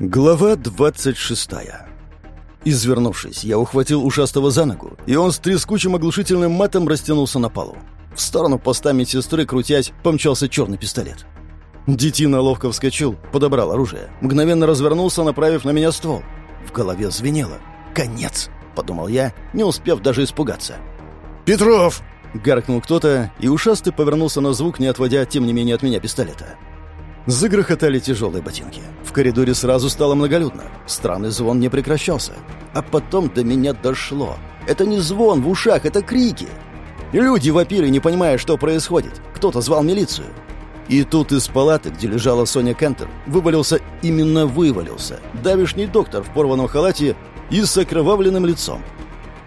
Глава 26 Извернувшись, я ухватил ушастого за ногу, и он с трескучим оглушительным матом растянулся на полу. В сторону поста медсестры, крутясь, помчался черный пистолет. Детина ловко вскочил, подобрал оружие, мгновенно развернулся, направив на меня ствол. В голове звенело. «Конец!» — подумал я, не успев даже испугаться. «Петров!» — гаркнул кто-то, и ушастый повернулся на звук, не отводя, тем не менее, от меня пистолета. Загрохотали тяжелые ботинки. В коридоре сразу стало многолюдно. Странный звон не прекращался. А потом до меня дошло. Это не звон в ушах, это крики. Люди вопили, не понимая, что происходит. Кто-то звал милицию. И тут из палаты, где лежала Соня Кентер, вывалился, именно вывалился, давишний доктор в порванном халате и с окровавленным лицом.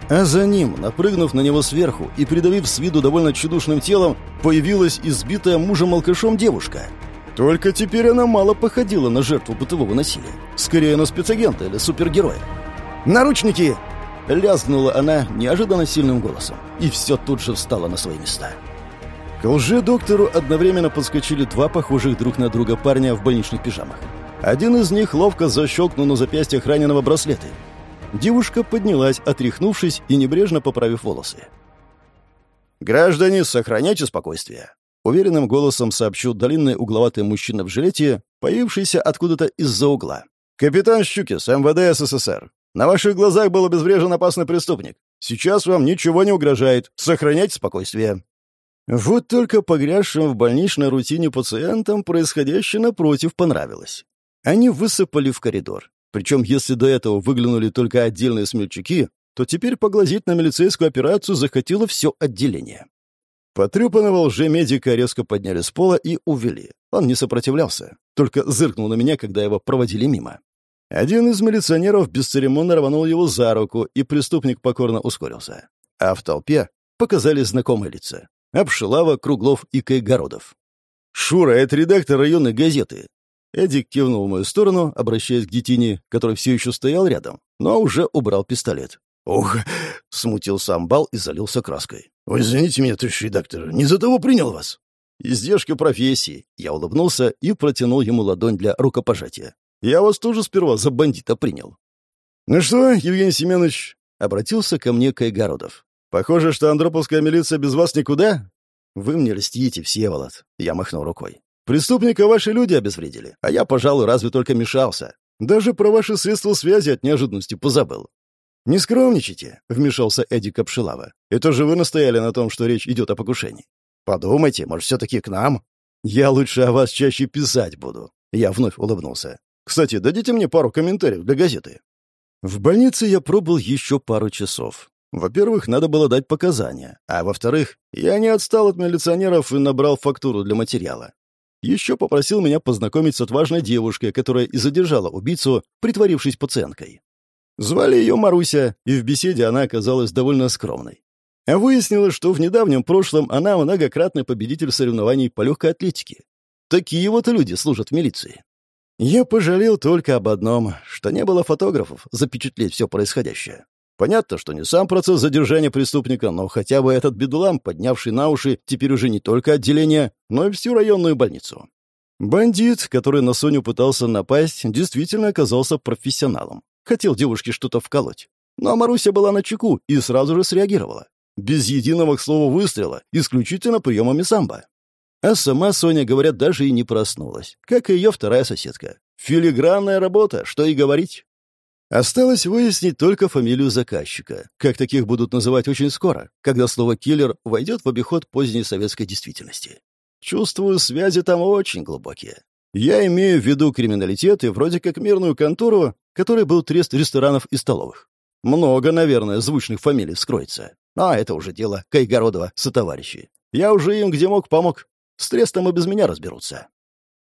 А за ним, напрыгнув на него сверху и придавив с виду довольно чудушным телом, появилась избитая мужем-алкашом девушка — только теперь она мало походила на жертву бытового насилия. Скорее на спецагента или супергероя. «Наручники!» — лязгнула она неожиданно сильным голосом. И все тут же встало на свои места. К лже-доктору одновременно подскочили два похожих друг на друга парня в больничных пижамах. Один из них ловко защелкнул на запястьях раненого браслеты. Девушка поднялась, отряхнувшись и небрежно поправив волосы. «Граждане, сохраняйте спокойствие. Уверенным голосом сообщил длинный угловатый мужчина в жилете, появившийся откуда-то из-за угла. «Капитан Щукис, МВД СССР. На ваших глазах был обезврежен опасный преступник. Сейчас вам ничего не угрожает. Сохраняйте спокойствие». Вот только погрязшим в больничной рутине пациентам происходящее напротив понравилось. Они высыпали в коридор. Причем, если до этого выглянули только отдельные смельчаки, то теперь поглазеть на милицейскую операцию захотело все отделение. Потрепанного лже-медика резко подняли с пола и увели. Он не сопротивлялся, только зыркнул на меня, когда его проводили мимо. Один из милиционеров бесцеремонно рванул его за руку, и преступник покорно ускорился. А в толпе показали знакомые лица. Обшилава, Круглов и Кайгородов. «Шура, это редактор районной газеты». Эдик кивнул в мою сторону, обращаясь к детине, который все еще стоял рядом, но уже убрал пистолет. «Ох!» — смутился амбал и залился краской. «Ой, извините меня, товарищ редактор, не за того принял вас». «Издержка профессии». Я улыбнулся и протянул ему ладонь для рукопожатия. «Я вас тоже сперва за бандита принял». «Ну что, Евгений Семенович?» — обратился ко мне Кайгородов. «Похоже, что Андроповская милиция без вас никуда?» «Вы мне льстите, Всеволод», — я махнул рукой. «Преступника ваши люди обезвредили, а я, пожалуй, разве только мешался. Даже про ваши средства связи от неожиданности позабыл. «Не скромничайте», — вмешался Эдик Капшилава. «Это же вы настояли на том, что речь идет о покушении. Подумайте, может, все-таки к нам? Я лучше о вас чаще писать буду». Я вновь улыбнулся. «Кстати, дадите мне пару комментариев для газеты». В больнице я пробыл еще пару часов. Во-первых, надо было дать показания, а во-вторых, я не отстал от милиционеров и набрал фактуру для материала. Еще попросил меня познакомить с отважной девушкой, которая и задержала убийцу, притворившись пациенткой. Звали ее Маруся, и в беседе она оказалась довольно скромной. А выяснилось, что в недавнем прошлом она многократный победитель соревнований по легкой атлетике. Такие вот люди служат в милиции. Я пожалел только об одном, что не было фотографов запечатлеть все происходящее. Понятно, что не сам процесс задержания преступника, но хотя бы этот бедулам, поднявший на уши теперь уже не только отделение, но и всю районную больницу. Бандит, который на Соню пытался напасть, действительно оказался профессионалом. Хотел девушке что-то вколоть. Но Маруся была на чеку и сразу же среагировала. Без единого к слову выстрела, исключительно приемами самбо. А сама Соня, говорят, даже и не проснулась, как и ее вторая соседка. Филигранная работа, что и говорить. Осталось выяснить только фамилию заказчика, как таких будут называть очень скоро, когда слово «киллер» войдет в обиход поздней советской действительности. Чувствую, связи там очень глубокие. Я имею в виду криминалитет и вроде как мирную контору, которой был трест ресторанов и столовых. Много, наверное, звучных фамилий вскроется. А это уже дело Кайгородова сотоварищей. Я уже им где мог помог. С трестом и без меня разберутся.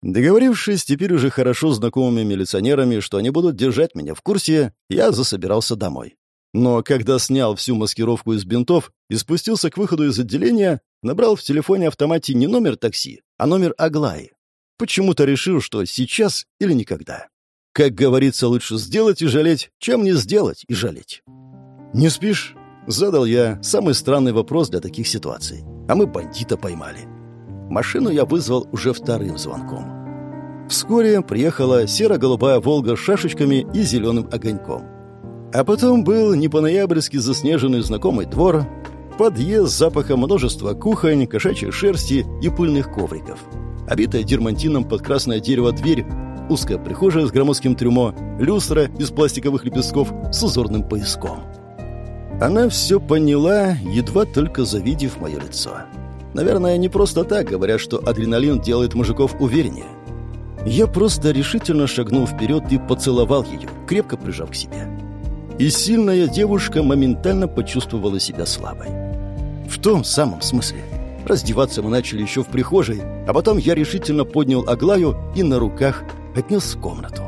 Договорившись теперь уже хорошо знакомыми милиционерами, что они будут держать меня в курсе, я засобирался домой. Но когда снял всю маскировку из бинтов и спустился к выходу из отделения, набрал в телефоне автомате не номер такси, а номер Аглаи. Почему-то решил, что сейчас или никогда. Как говорится, лучше сделать и жалеть, чем не сделать и жалеть. «Не спишь?» — задал я самый странный вопрос для таких ситуаций. А мы бандита поймали. Машину я вызвал уже вторым звонком. Вскоре приехала серо-голубая «Волга» с шашечками и зеленым огоньком. А потом был не по-ноябрьски заснеженный знакомый двор, подъезд с запахом множества кухонь, кошачьей шерсти и пыльных ковриков. Обитая дермантином под красное дерево дверь, узкая прихожая с громоздким трюмо, люстра из пластиковых лепестков с узорным пояском. Она все поняла, едва только завидев мое лицо. Наверное, не просто так говорят, что адреналин делает мужиков увереннее. Я просто решительно шагнул вперед и поцеловал ее, крепко прижав к себе. И сильная девушка моментально почувствовала себя слабой. В том самом смысле. Раздеваться мы начали еще в прихожей, а потом я решительно поднял Аглаю и на руках отнес в комнату.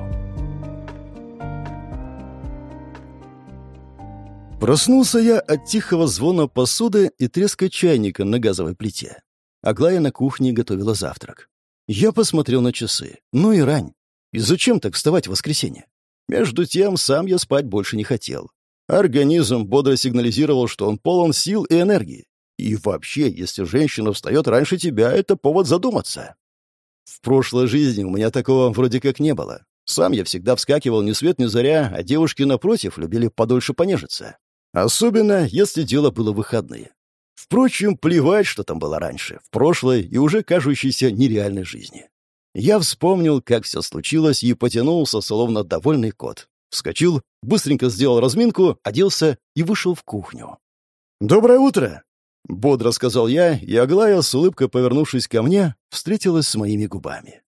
Проснулся я от тихого звона посуды и треска чайника на газовой плите. Аглая на кухне готовила завтрак. Я посмотрел на часы. Ну и рань. И зачем так вставать в воскресенье? Между тем, сам я спать больше не хотел. Организм бодро сигнализировал, что он полон сил и энергии. И вообще, если женщина встает раньше тебя, это повод задуматься. В прошлой жизни у меня такого вроде как не было. Сам я всегда вскакивал ни свет ни заря, а девушки, напротив, любили подольше понежиться. Особенно, если дело было выходные. Впрочем, плевать, что там было раньше, в прошлой и уже кажущейся нереальной жизни. Я вспомнил, как все случилось, и потянулся, словно довольный кот. Вскочил, быстренько сделал разминку, оделся и вышел в кухню. «Доброе утро!» — бодро сказал я, и Аглая, с улыбкой повернувшись ко мне, встретилась с моими губами.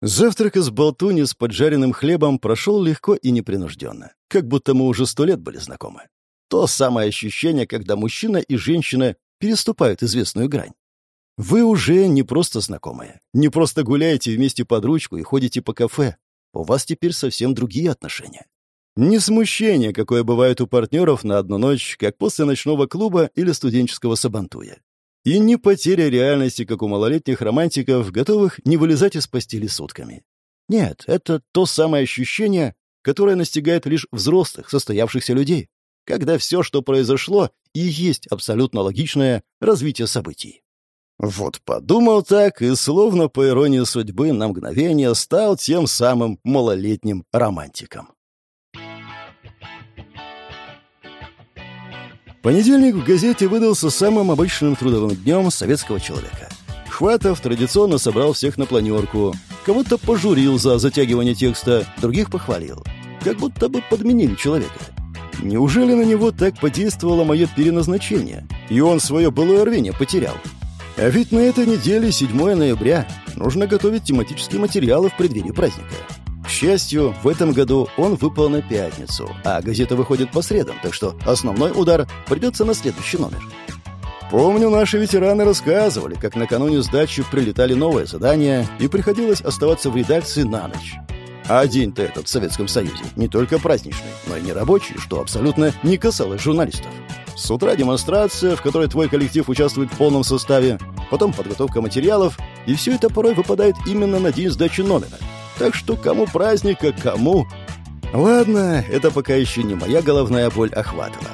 Завтрак из болтуни с поджаренным хлебом прошел легко и непринужденно, как будто мы уже сто лет были знакомы. То самое ощущение, когда мужчина и женщина переступают известную грань. Вы уже не просто знакомые, не просто гуляете вместе под ручку и ходите по кафе. У вас теперь совсем другие отношения. Не смущение, какое бывает у партнеров на одну ночь, как после ночного клуба или студенческого сабантуя. И не потеря реальности, как у малолетних романтиков, готовых не вылезать из постели сутками. Нет, это то самое ощущение, которое настигает лишь взрослых, состоявшихся людей когда все, что произошло, и есть абсолютно логичное развитие событий. Вот подумал так, и словно по иронии судьбы на мгновение стал тем самым малолетним романтиком. Понедельник в газете выдался самым обычным трудовым днем советского человека. Хватов традиционно собрал всех на планерку. Кого-то пожурил за затягивание текста, других похвалил. Как будто бы подменили человека. Неужели на него так подействовало мое переназначение, и он свое былое рвение потерял? А ведь на этой неделе, 7 ноября, нужно готовить тематические материалы в преддверии праздника. К счастью, в этом году он выпал на пятницу, а газета выходит по средам, так что основной удар придется на следующий номер. Помню, наши ветераны рассказывали, как накануне сдачи прилетали новые задания, и приходилось оставаться в редакции на ночь. А день-то этот в Советском Союзе не только праздничный, но и нерабочий, что абсолютно не касалось журналистов. С утра демонстрация, в которой твой коллектив участвует в полном составе, потом подготовка материалов, и все это порой выпадает именно на день сдачи номера. Так что кому праздник, а кому... Ладно, это пока еще не моя головная боль охватывала.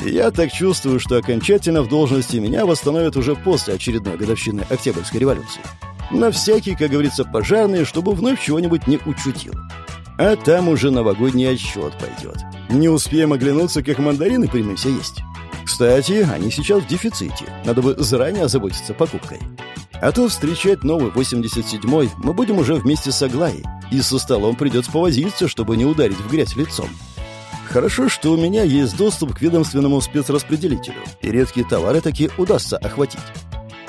я так чувствую, что окончательно в должности меня восстановят уже после очередной годовщины Октябрьской революции. На всякий, как говорится, пожарный, чтобы вновь чего-нибудь не учутил. А там уже новогодний отсчет пойдет. Не успеем оглянуться, как мандарины примемся есть. Кстати, они сейчас в дефиците. Надо бы заранее озаботиться покупкой. А то встречать новый 87-й мы будем уже вместе с Аглаей. И со столом придется повозиться, чтобы не ударить в грязь лицом. Хорошо, что у меня есть доступ к ведомственному спецраспределителю, и редкие товары таки удастся охватить.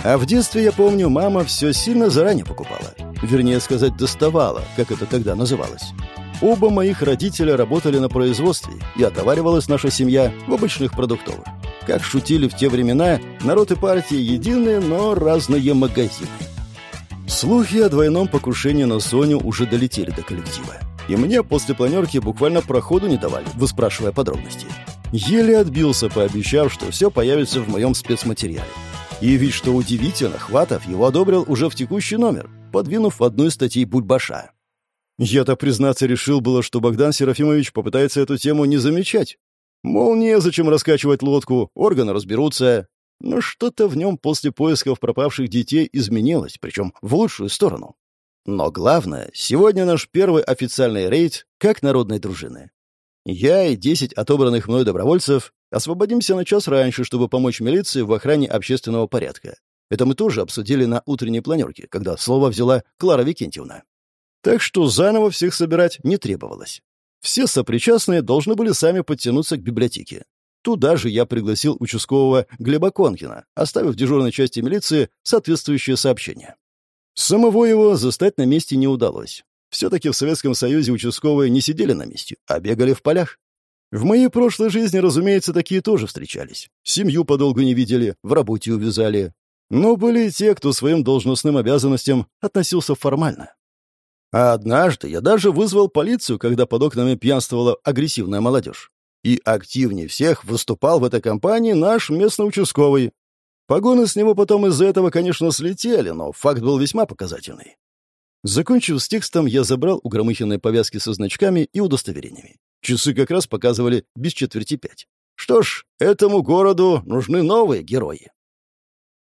А в детстве, я помню, мама все сильно заранее покупала. Вернее сказать, доставала, как это тогда называлось. Оба моих родителя работали на производстве, и отоваривалась наша семья в обычных продуктовых. Как шутили в те времена, народ и партия единые, но разные магазины. Слухи о двойном покушении на Соню уже долетели до коллектива. И мне после планерки буквально проходу не давали, выспрашивая подробности. Еле отбился, пообещав, что все появится в моем спецматериале. И ведь, что удивительно, Хватов его одобрил уже в текущий номер, подвинув одну из статей Бульбаша. Я-то, признаться, решил было, что Богдан Серафимович попытается эту тему не замечать. Мол, незачем раскачивать лодку, органы разберутся. Но что-то в нем после поисков пропавших детей изменилось, причем в лучшую сторону. Но главное, сегодня наш первый официальный рейд как народной дружины. Я и десять отобранных мной добровольцев освободимся на час раньше, чтобы помочь милиции в охране общественного порядка. Это мы тоже обсудили на утренней планерке, когда слово взяла Клара Викентьевна. Так что заново всех собирать не требовалось. Все сопричастные должны были сами подтянуться к библиотеке. Туда же я пригласил участкового Глеба Конкина, оставив в дежурной части милиции соответствующее сообщение. Самого его застать на месте не удалось. Все-таки в Советском Союзе участковые не сидели на месте, а бегали в полях. В моей прошлой жизни, разумеется, такие тоже встречались. Семью подолгу не видели, в работе увязали. Но были и те, кто своим должностным обязанностям относился формально. А однажды я даже вызвал полицию, когда под окнами пьянствовала агрессивная молодежь. И активнее всех выступал в этой компании наш местный участковый, Погоны с него потом из-за этого, конечно, слетели, но факт был весьма показательный. Закончив с текстом, я забрал у Громыхиной повязки со значками и удостоверениями. Часы как раз показывали без четверти пять. Что ж, этому городу нужны новые герои.